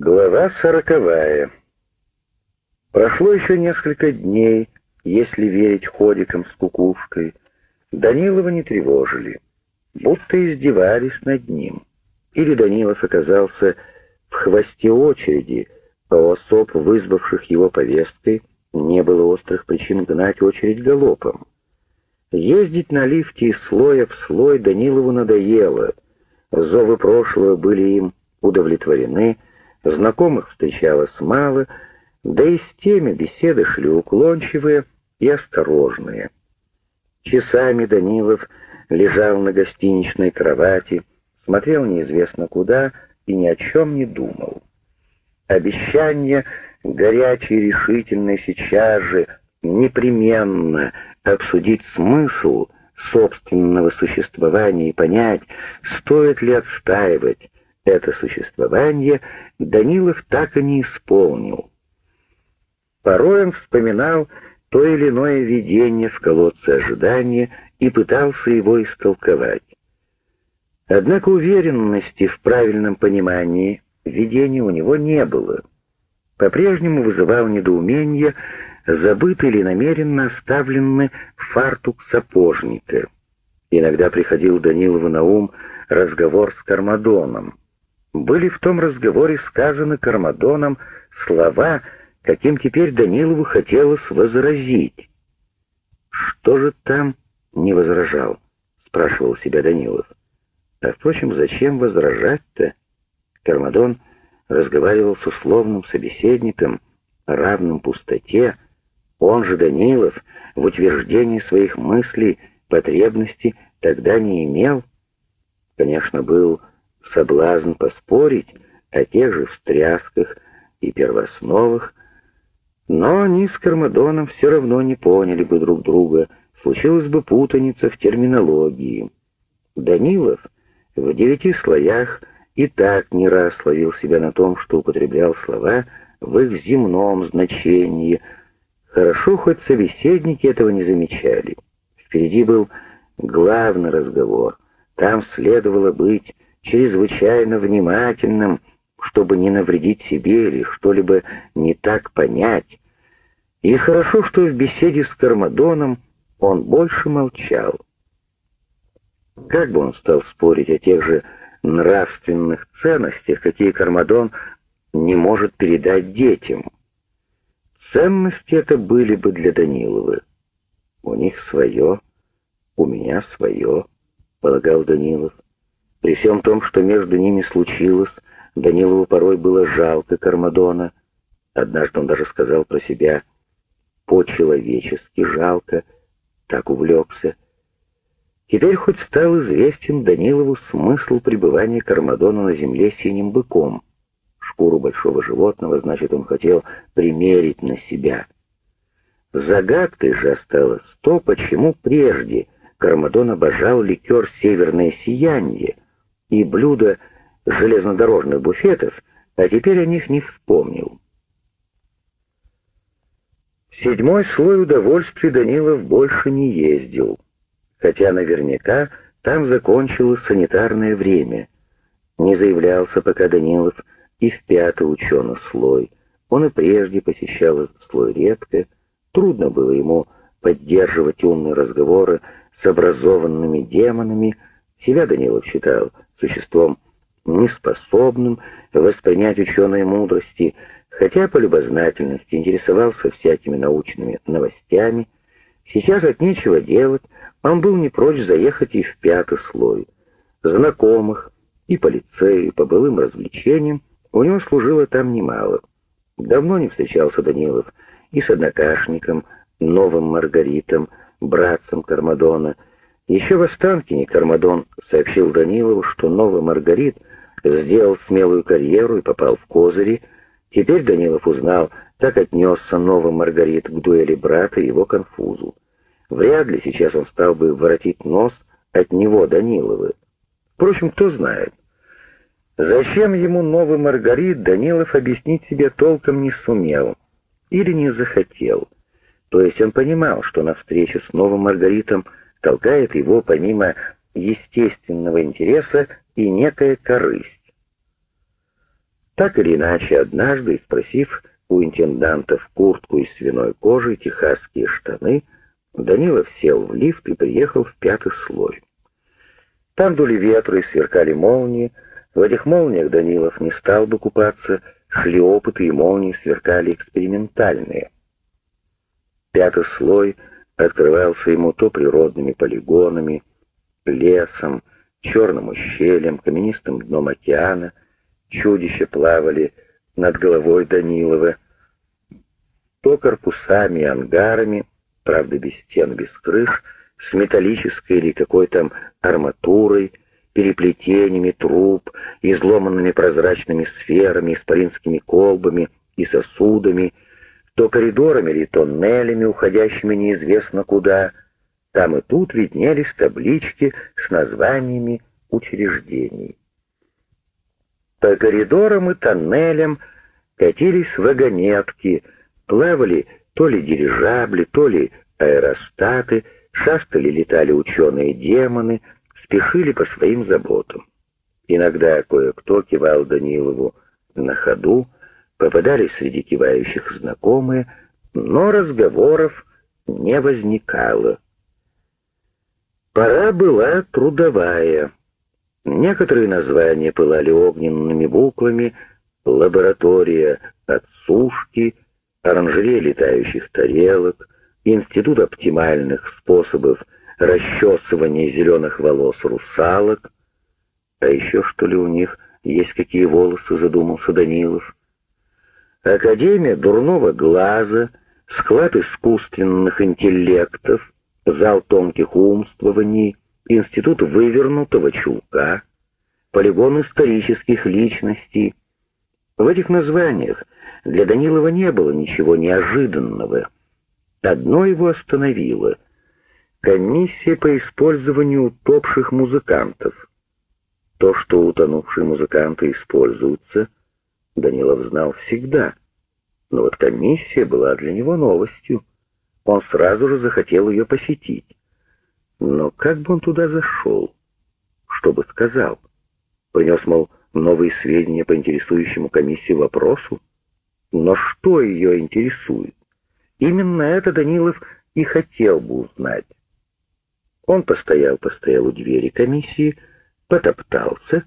Глава сороковая. Прошло еще несколько дней, если верить ходикам с кукушкой. Данилова не тревожили, будто издевались над ним. Или Данилов оказался в хвосте очереди, а особ, вызвавших его повесткой, не было острых причин гнать очередь галопом. Ездить на лифте из слоя в слой Данилову надоело. Зовы прошлого были им удовлетворены, Знакомых встречалось мало, да и с теми беседы шли уклончивые и осторожные. Часами Данилов лежал на гостиничной кровати, смотрел неизвестно куда и ни о чем не думал. Обещание горячей и решительной сейчас же непременно обсудить смысл собственного существования и понять, стоит ли отстаивать это существование Данилов так и не исполнил. Порой он вспоминал то или иное видение в колодце ожидания и пытался его истолковать. Однако уверенности в правильном понимании видения у него не было. По-прежнему вызывал недоумение, забытый или намеренно оставленный фартук сапожника. Иногда приходил Данилову на ум разговор с Кармадоном были в том разговоре сказаны Кармадоном слова, каким теперь Данилову хотелось возразить. «Что же там?» — не возражал, — спрашивал себя Данилов. «А впрочем, зачем возражать-то?» Кармадон разговаривал с условным собеседником, равным пустоте. Он же, Данилов, в утверждении своих мыслей потребности тогда не имел. Конечно, был соблазн поспорить о тех же встрясках и первоосновах, но они с Кармадоном все равно не поняли бы друг друга, случилась бы путаница в терминологии. Данилов в девяти слоях и так не раз словил себя на том, что употреблял слова в их земном значении. Хорошо, хоть собеседники этого не замечали. Впереди был главный разговор. Там следовало быть чрезвычайно внимательным, чтобы не навредить себе или что-либо не так понять. И хорошо, что в беседе с Кармадоном он больше молчал. Как бы он стал спорить о тех же нравственных ценностях, какие Кармадон не может передать детям? Ценности это были бы для Данилова. У них свое, у меня свое, полагал Данилов. При всем том, что между ними случилось, Данилову порой было жалко Кармадона. Однажды он даже сказал про себя «по-человечески жалко», так увлекся. Теперь хоть стал известен Данилову смысл пребывания Кармадона на земле синим быком. Шкуру большого животного, значит, он хотел примерить на себя. Загадкой же осталось то, почему прежде Кармадон обожал ликер «Северное сияние», и блюда железнодорожных буфетов, а теперь о них не вспомнил. седьмой слой удовольствий Данилов больше не ездил, хотя наверняка там закончилось санитарное время. Не заявлялся пока Данилов и в пятый ученый слой. Он и прежде посещал этот слой редко, трудно было ему поддерживать умные разговоры с образованными демонами, себя Данилов считал существом неспособным воспринять ученые мудрости, хотя по любознательности интересовался всякими научными новостями. Сейчас от нечего делать, он был не прочь заехать и в пятый слой. Знакомых и по лицею, и по былым развлечениям у него служило там немало. Давно не встречался Данилов и с однокашником, новым Маргаритом, братцем Кармадона, еще в Останкине Кармадон сообщил Данилову, что новый Маргарит сделал смелую карьеру и попал в козыри. Теперь Данилов узнал, как отнесся новый Маргарит к дуэли брата и его конфузу. Вряд ли сейчас он стал бы воротить нос от него, Даниловы. Впрочем, кто знает. Зачем ему новый Маргарит, Данилов объяснить себе толком не сумел или не захотел. То есть он понимал, что на встречу с новым Маргаритом толкает его помимо естественного интереса и некая корысть. Так или иначе, однажды, спросив у интендантов куртку из свиной кожи, техасские штаны, Данилов сел в лифт и приехал в пятый слой. Там дули ветры, сверкали молнии. В этих молниях Данилов не стал бы купаться, шли опыты, и молнии сверкали экспериментальные. Пятый слой открывался ему то природными полигонами, лесом, черным ущельем, каменистым дном океана. Чудища плавали над головой Данилова, то корпусами и ангарами, правда без стен, без крыш, с металлической или какой-то арматурой, переплетениями труб, изломанными прозрачными сферами, исполинскими колбами и сосудами, то коридорами или тоннелями, уходящими неизвестно куда. Там и тут виднелись таблички с названиями учреждений. По коридорам и тоннелям катились вагонетки, плавали то ли дирижабли, то ли аэростаты, шастали летали ученые-демоны, спешили по своим заботам. Иногда кое-кто кивал Данилову на ходу, попадались среди кивающих знакомые, но разговоров не возникало. Пора была трудовая. Некоторые названия пылали огненными буквами «Лаборатория отсушки», «Оранжерея летающих тарелок», «Институт оптимальных способов расчесывания зеленых волос русалок». А еще что ли у них есть какие волосы, задумался Данилов. Академия дурного глаза, склад искусственных интеллектов, зал тонких умствований, институт вывернутого чулка, полигон исторических личностей. В этих названиях для Данилова не было ничего неожиданного. Одно его остановило — комиссия по использованию утопших музыкантов. То, что утонувшие музыканты используются, Данилов знал всегда. Но вот комиссия была для него новостью. Он сразу же захотел ее посетить. Но как бы он туда зашел? Что бы сказал? Принес, мол, новые сведения по интересующему комиссию вопросу? Но что ее интересует? Именно это Данилов и хотел бы узнать. Он постоял-постоял у двери комиссии, потоптался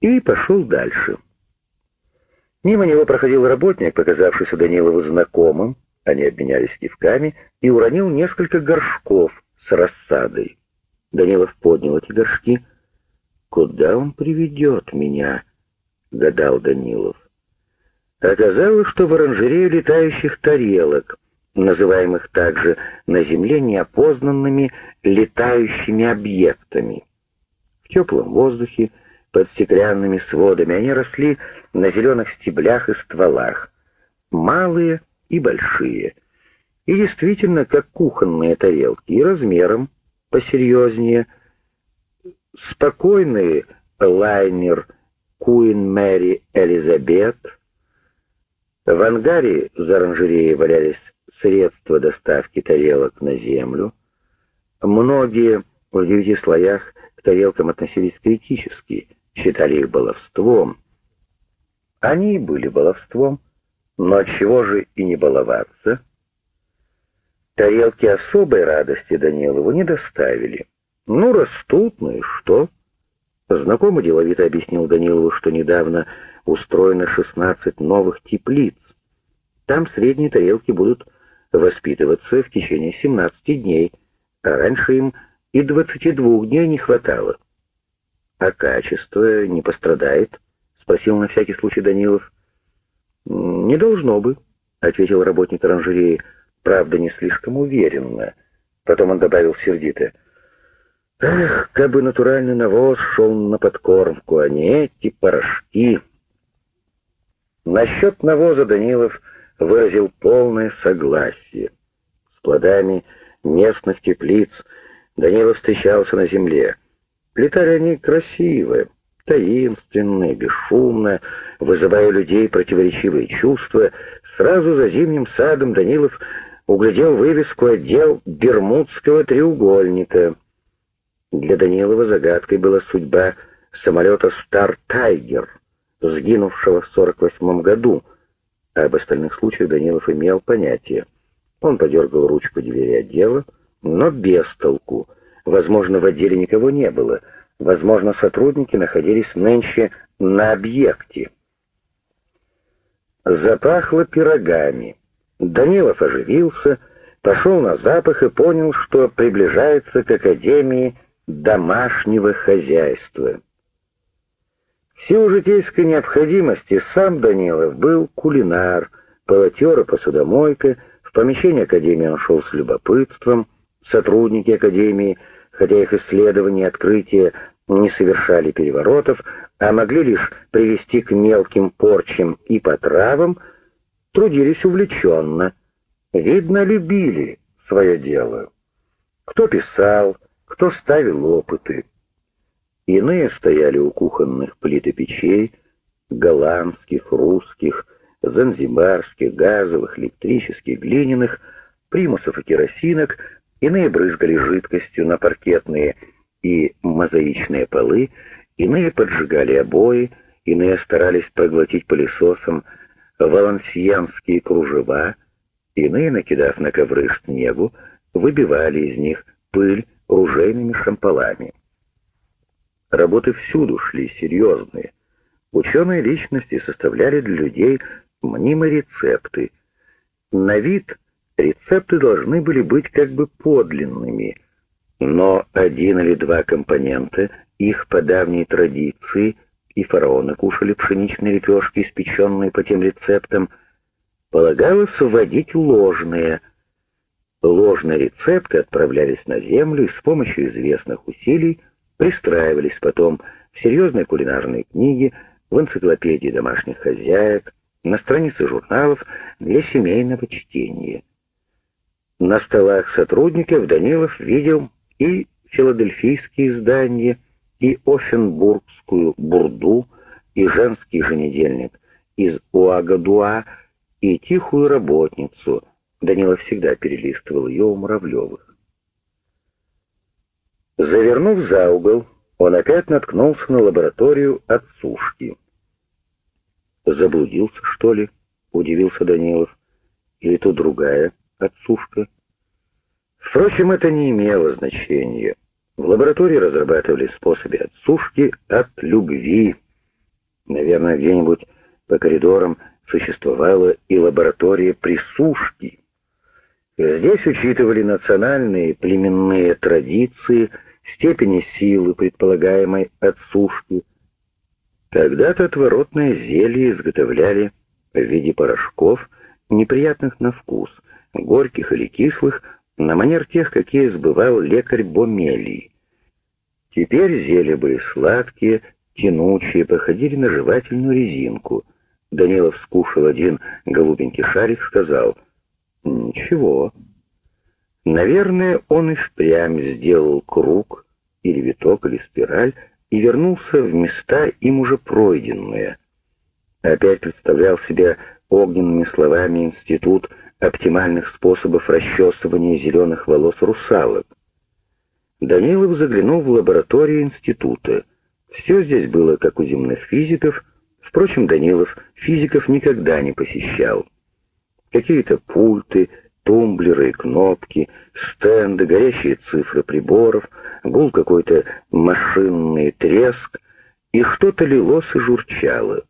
и пошел дальше. Мимо него проходил работник, показавшийся Данилову знакомым, они обменялись кивками, и уронил несколько горшков с рассадой. Данилов поднял эти горшки. «Куда он приведет меня?» — гадал Данилов. Оказалось, что в оранжерее летающих тарелок, называемых также на Земле неопознанными летающими объектами. В теплом воздухе, под стеклянными сводами, они росли на зеленых стеблях и стволах, малые и большие, и действительно как кухонные тарелки, и размером посерьезнее. Спокойный лайнер Куин Мэри Элизабет — в ангаре за оранжереей валялись средства доставки тарелок на землю. Многие в девяти слоях к тарелкам относились критически, считали их баловством. Они и были баловством, но отчего же и не баловаться? Тарелки особой радости Данилову не доставили. Ну, растут, ну и что? Знакомый деловито объяснил Данилову, что недавно устроено 16 новых теплиц. Там средние тарелки будут воспитываться в течение 17 дней, а раньше им и 22 дней не хватало. «А качество не пострадает?» — спросил на всякий случай Данилов. «Не должно бы», — ответил работник оранжереи, правда, не слишком уверенно. Потом он добавил сердито. «Эх, как бы натуральный навоз шел на подкормку, а не эти порошки!» Насчет навоза Данилов выразил полное согласие. С плодами местных теплиц Данилов встречался на земле. Летали они красивые, таинственные, бесшумно, вызывая людей противоречивые чувства. Сразу за зимним садом Данилов углядел вывеску «Отдел Бермудского треугольника». Для Данилова загадкой была судьба самолета «Стар Тайгер», сгинувшего в 48 году, а об остальных случаях Данилов имел понятие. Он подергал ручку двери отдела, но без толку. Возможно, в отделе никого не было. Возможно, сотрудники находились нынче на объекте. Запахло пирогами. Данилов оживился, пошел на запах и понял, что приближается к Академии домашнего хозяйства. В силу житейской необходимости сам Данилов был кулинар, полотер и посудомойка, в помещение Академии он шел с любопытством, сотрудники Академии, хотя их исследования и открытия не совершали переворотов, а могли лишь привести к мелким порчам и потравам, трудились увлеченно. Видно, любили свое дело. Кто писал, кто ставил опыты. Иные стояли у кухонных плит и печей, голландских, русских, занзибарских, газовых, электрических, глиняных, примусов и керосинок, иные брызгали жидкостью на паркетные и мозаичные полы, иные поджигали обои, иные старались проглотить пылесосом валансианские кружева, иные, накидав на ковры снегу, выбивали из них пыль ружейными шампалами. Работы всюду шли серьезные. Ученые личности составляли для людей мнимые рецепты. На вид рецепты должны были быть как бы подлинными, но один или два компонента их по давней традиции и фараоны кушали пшеничные лепешки, испеченные по тем рецептам, полагалось вводить ложные. Ложные рецепты отправлялись на землю и с помощью известных усилий пристраивались потом в серьезные кулинарные книги, в энциклопедии домашних хозяек, на страницы журналов для семейного чтения. На столах сотрудников Данилов видел и филадельфийские издания, и Офенбургскую бурду, и женский еженедельник из Уагадуа, и тихую работницу. Данилов всегда перелистывал ее у Муравлевых. Завернув за угол, он опять наткнулся на лабораторию отсушки. «Заблудился, что ли?» — удивился Данилов. «Или то другая отсушка?» Впрочем, это не имело значения. В лаборатории разрабатывали способы отсушки от любви. Наверное, где-нибудь по коридорам существовала и лаборатория присушки. Здесь учитывали национальные племенные традиции — степени силы предполагаемой отсушки. Когда-то отворотное зелье изготовляли в виде порошков, неприятных на вкус, горьких или кислых, на манер тех, какие сбывал лекарь Бомелий. Теперь зелья были сладкие, тянучие, походили на жевательную резинку. Данилов скушал один голубенький шарик, сказал «Ничего». Наверное, он и впрямь сделал круг, или виток, или спираль, и вернулся в места, им уже пройденные. Опять представлял себе огненными словами институт оптимальных способов расчесывания зеленых волос русалок. Данилов заглянул в лабораторию института. Все здесь было, как у земных физиков, впрочем, Данилов физиков никогда не посещал. Какие-то пульты, тумблеры и кнопки, стенды, горящие цифры приборов, гул какой-то машинный треск, и что-то лилось и журчало.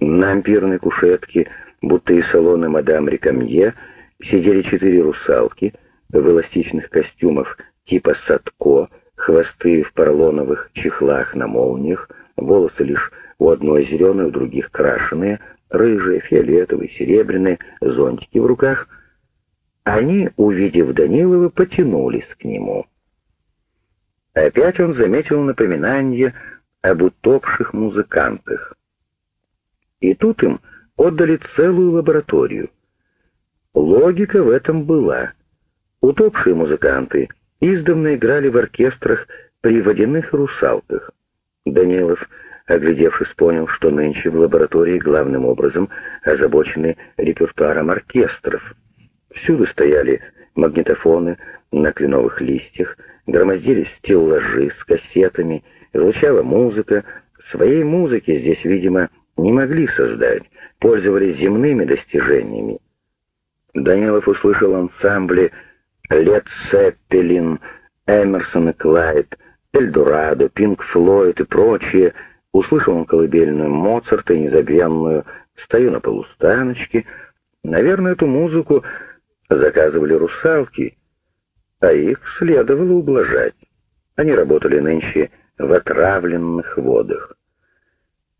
На ампирной кушетке, будто и салоны мадам Рекамье, сидели четыре русалки в эластичных костюмах типа садко, хвосты в поролоновых чехлах на молниях, волосы лишь у одной зеленые, у других крашеные, рыжие, фиолетовые, серебряные, зонтики в руках — они, увидев Данилова, потянулись к нему. Опять он заметил напоминание об утопших музыкантах. И тут им отдали целую лабораторию. Логика в этом была. Утопшие музыканты издавна играли в оркестрах при водяных русалках. Данилов, оглядевшись, понял, что нынче в лаборатории главным образом озабочены репертуаром оркестров — Всюду стояли магнитофоны на кленовых листьях, громоздились стеллажи с кассетами, звучала музыка. Своей музыки здесь, видимо, не могли создать, пользовались земными достижениями. Данилов услышал ансамбли Лед Сеппелин, Эмерсон и Клайд, Эльдорадо, Пинк Флойд и прочие. Услышал он колыбельную Моцарта и незабвенную «Стою на полустаночке». Наверное, эту музыку заказывали русалки, а их следовало ублажать. Они работали нынче в отравленных водах.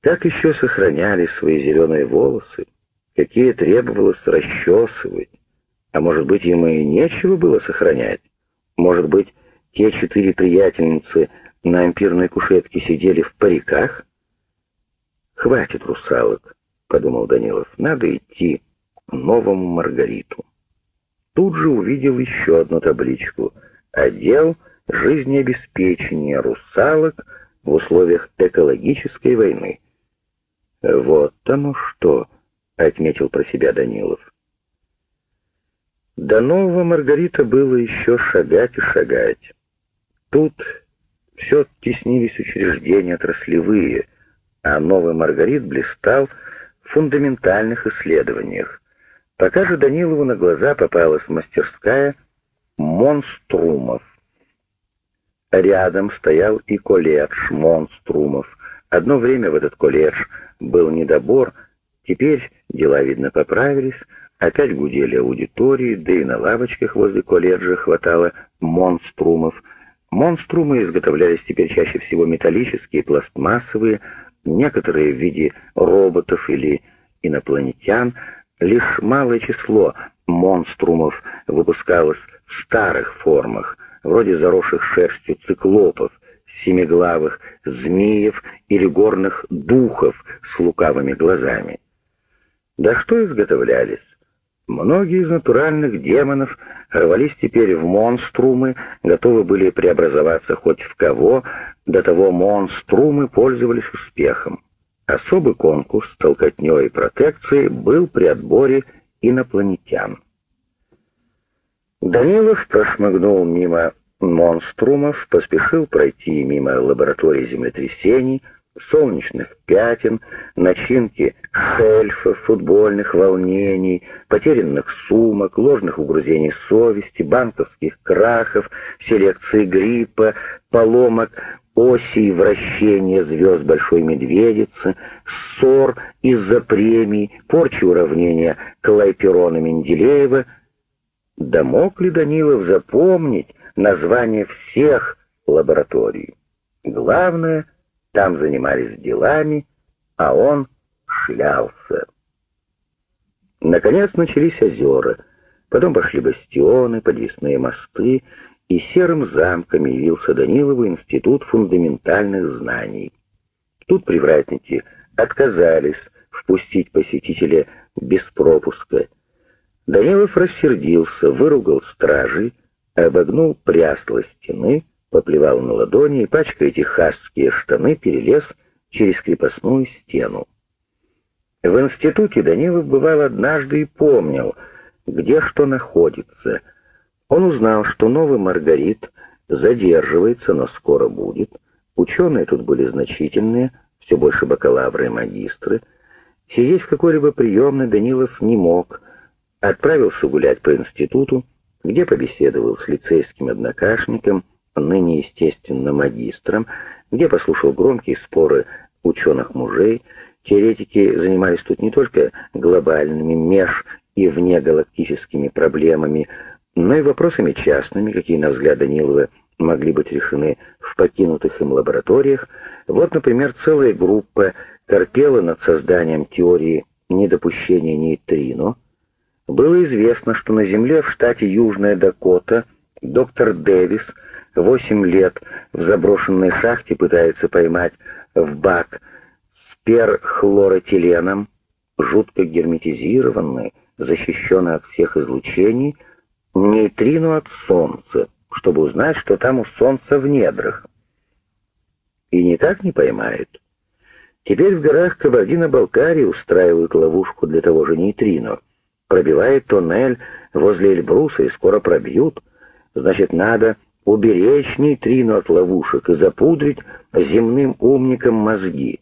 Как еще сохраняли свои зеленые волосы, какие требовалось расчесывать, а может быть, ему и нечего было сохранять. Может быть, те четыре приятельницы на ампирной кушетке сидели в париках? «Хватит русалок», — подумал Данилов, — «надо идти к новому Маргариту». Тут же увидел еще одну табличку «Отдел жизнеобеспечения русалок в условиях экологической войны». «Вот оно что», — отметил про себя Данилов. До нового Маргарита было еще шагать и шагать. Тут все теснились учреждения отраслевые, а новый Маргарит блистал в фундаментальных исследованиях. Пока же Данилову на глаза попалась мастерская монструмов. Рядом стоял и колледж монструмов. Одно время в этот колледж был недобор, теперь дела, видно, поправились, опять гудели аудитории, да и на лавочках возле колледжа хватало монструмов. Монструмы изготовлялись теперь чаще всего металлические, пластмассовые, некоторые в виде роботов или инопланетян. Лишь малое число монструмов выпускалось в старых формах, вроде заросших шерстью циклопов, семиглавых змеев или горных духов с лукавыми глазами. Да что изготовлялись? Многие из натуральных демонов рвались теперь в монструмы, готовы были преобразоваться хоть в кого, до того монструмы пользовались успехом. Особый конкурс толкотней и протекции был при отборе инопланетян. Данилов прошмыгнул мимо монструмов, поспешил пройти мимо лаборатории землетрясений, солнечных пятен, начинки шельфов, футбольных волнений, потерянных сумок, ложных угрызений совести, банковских крахов, селекции гриппа, поломок оси вращения звезд Большой Медведицы, ссор из-за премий, порчи уравнения Клайперона Менделеева. Да мог ли Данилов запомнить название всех лабораторий? Главное — там занимались делами, а он шлялся. Наконец начались озера, потом пошли бастионы, подвесные мосты, и серым замком явился Данилову институт фундаментальных знаний. Тут привратники отказались впустить посетителя без пропуска. Данилов рассердился, выругал стражей, обогнул прясло стены, поплевал на ладони и, пачкая техасские штаны, перелез через крепостную стену. В институте Данилов бывал однажды и помнил, где что находится. Он узнал, что новый Маргарит задерживается, но скоро будет. Ученые тут были значительные, все больше бакалавры и магистры. Сидеть в какой-либо приемной Данилов не мог. Отправился гулять по институту, где побеседовал с лицейским однокашником, ныне, естественно, магистром, где послушал громкие споры ученых-мужей. Теоретики занимались тут не только глобальными меж- и внегалактическими проблемами, но и вопросами частными, какие, на взгляд Данилова, могли быть решены в покинутых им лабораториях. Вот, например, целая группа корпела над созданием теории недопущения нейтрино. Было известно, что на Земле в штате Южная Дакота доктор Дэвис – Восемь лет в заброшенной шахте пытается поймать в бак с перхлоротиленом, жутко герметизированный, защищенный от всех излучений, нейтрино от Солнца, чтобы узнать, что там у Солнца в недрах. И никак не поймает. Теперь в горах Кабардино-Балкарии устраивают ловушку для того же нейтрино. Пробивает тоннель возле Эльбруса и скоро пробьют. Значит, надо уберечь нейтрино от ловушек и запудрить земным умникам мозги.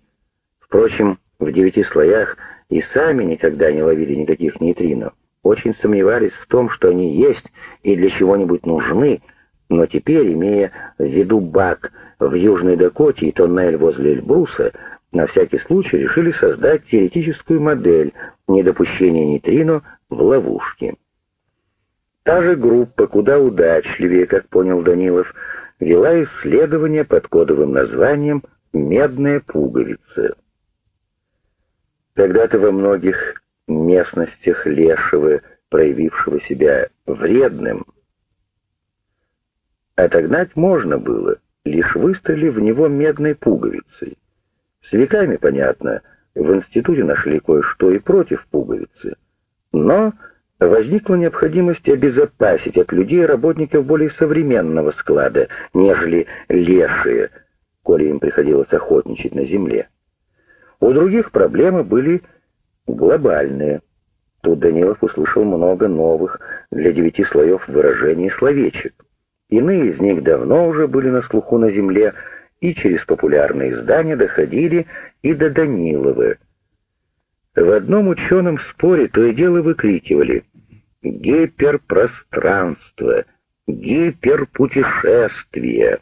Впрочем, в девяти слоях и сами никогда не ловили никаких нейтрино, очень сомневались в том, что они есть и для чего-нибудь нужны, но теперь, имея в виду бак в Южной Дакоте и тоннель возле Эльбруса, на всякий случай решили создать теоретическую модель недопущения нейтрино в ловушке. Та же группа, куда удачливее, как понял Данилов, вела исследование под кодовым названием «Медная пуговица». Когда-то во многих местностях Лешего, проявившего себя вредным, отогнать можно было, лишь выстрелив в него медной пуговицей. С веками, понятно, в институте нашли кое-что и против пуговицы, но возникла необходимость обезопасить от людей работников более современного склада, нежели лешие, коли им приходилось охотничать на земле. У других проблемы были глобальные. Тут Данилов услышал много новых для девяти слоев выражений словечек. Иные из них давно уже были на слуху на земле и через популярные издания доходили и до Данилова. В одном ученом споре то и дело выкрикивали «гиперпространство», «гиперпутешествие».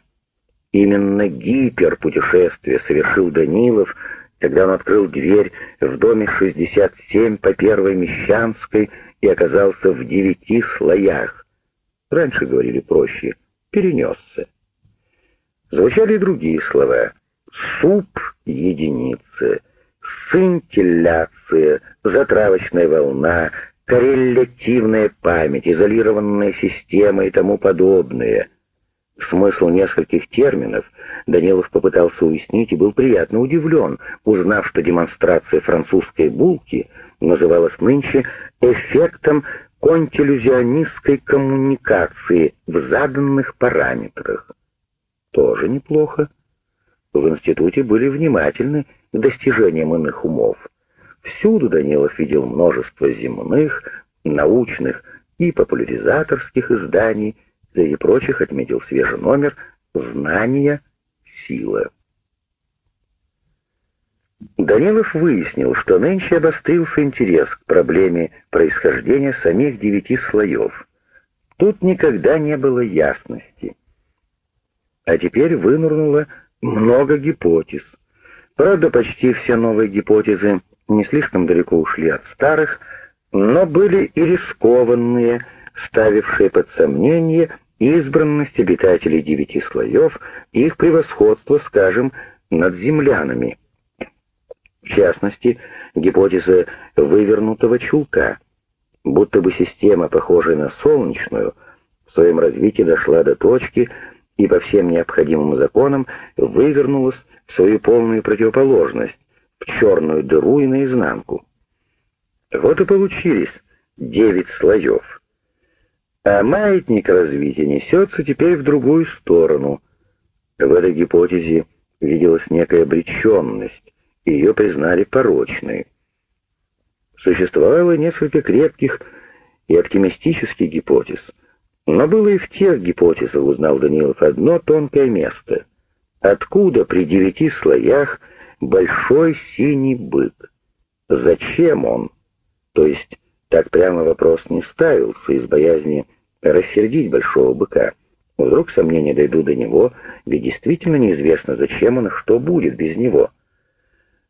Именно гиперпутешествие совершил Данилов – когда он открыл дверь в доме 67 по Первой Мещанской и оказался в девяти слоях. Раньше говорили проще «перенесся». Звучали другие слова «суп единицы», «сцинтилляция», «затравочная волна», «коррелятивная память», «изолированная система» и тому подобное — Смысл нескольких терминов Данилов попытался уяснить и был приятно удивлен, узнав, что демонстрация французской булки называлась нынче эффектом контиллюзионистской коммуникации в заданных параметрах. Тоже неплохо. В институте были внимательны к достижениям иных умов. Всюду Данилов видел множество земных, научных и популяризаторских изданий, Среди прочих отметил свежий номер «Знание — сила». Данилов выяснил, что нынче обострился интерес к проблеме происхождения самих девяти слоев. Тут никогда не было ясности. А теперь вынурнуло много гипотез. Правда, почти все новые гипотезы не слишком далеко ушли от старых, но были и рискованные – ставившие под сомнение избранность обитателей девяти слоев и их превосходство, скажем, над землянами. В частности, гипотеза вывернутого чулка, будто бы система, похожая на солнечную, в своем развитии дошла до точки и по всем необходимым законам вывернулась в свою полную противоположность, в черную дыру и наизнанку. Вот и получились девять слоев. А маятник развития несется теперь в другую сторону. В этой гипотезе виделась некая обреченность, и ее признали порочной. Существовало несколько крепких и оптимистических гипотез, но было и в тех гипотезах, узнал Данилов, одно тонкое место. Откуда при девяти слоях большой синий бык? Зачем он? То есть так прямо вопрос не ставился из боязни рассердить большого быка. Вдруг сомнения дойдут до него, ведь действительно неизвестно, зачем он и что будет без него.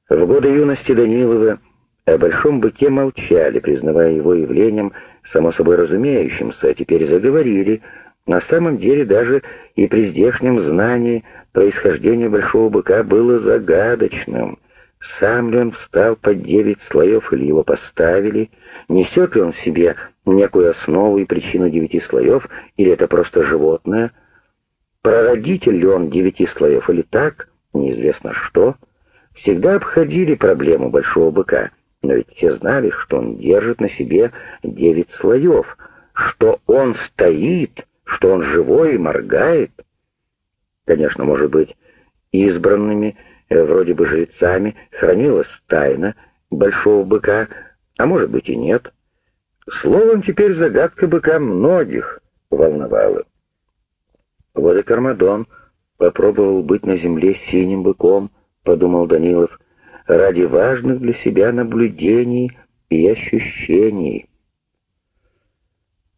В годы юности Данилова о большом быке молчали, признавая его явлением само собой разумеющимся, а теперь заговорили. На самом деле даже и при здешнем знании происхождение большого быка было загадочным — сам ли он встал под девять слоев или его поставили? Несет ли он в себе некую основу и причину девяти слоев, или это просто животное? Прародитель ли он девяти слоев или так? Неизвестно что. Всегда обходили проблему большого быка, но ведь все знали, что он держит на себе девять слоев, что он стоит, что он живой и моргает. Конечно, может быть, избранными Э, вроде бы жрецами, хранилась тайна большого быка, а может быть и нет. Словом, теперь загадка быка многих волновала. Вот и Кармадон попробовал быть на земле синим быком, подумал Данилов, ради важных для себя наблюдений и ощущений.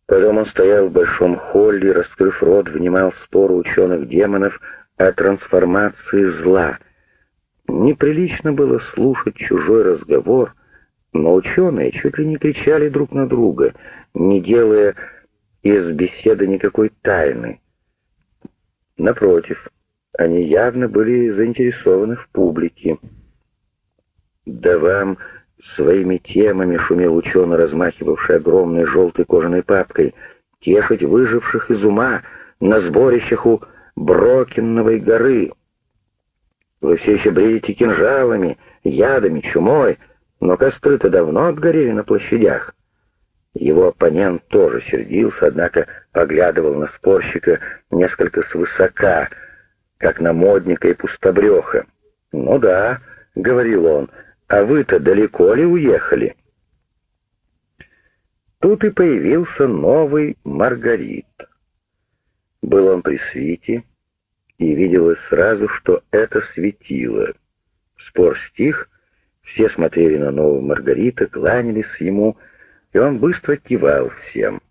Потом он стоял в большом холле, раскрыв рот, внимал спору ученых-демонов о трансформации зла. Неприлично было слушать чужой разговор, но ученые чуть ли не кричали друг на друга, не делая из беседы никакой тайны. Напротив, они явно были заинтересованы в публике. «Да вам своими темами», — шумел ученый, размахивавший огромной желтой кожаной папкой, «тешить выживших из ума на сборищах у Брокенновой горы. Вы все еще бредите кинжалами, ядами, чумой, но костры-то давно отгорели на площадях». Его оппонент тоже сердился, однако поглядывал на спорщика несколько свысока, как на модника и пустобреха. «Ну да», — говорил он, — «а вы-то далеко ли уехали?» Тут и появился новый Маргарит. Был он при свете, и виделось сразу, что это светило. Спор стих, все смотрели на нового Маргарита, кланялись ему, — и он быстро кивал всем.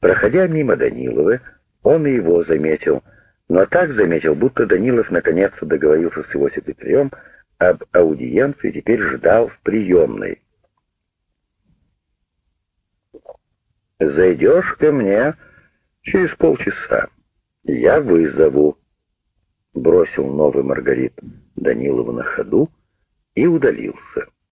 Проходя мимо Данилова, он и его заметил, но так заметил, будто Данилов наконец-то договорился с его секретарем об аудиенции теперь ждал в приемной. «Зайдешь ко мне через полчаса. Я вызову», — бросил новый Маргарит Данилова на ходу и удалился.